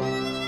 you.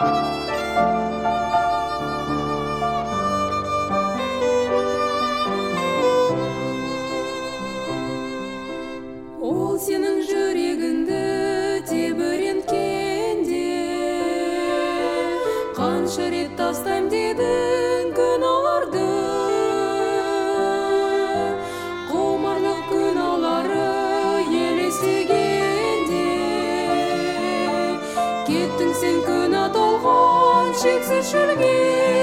ол сенің жүрегіңді тебіренкенде қанша рет тастаймын дедің күнәларды қомарлық күналары елестегенде кеттің сен күнә 红旗子，出了名。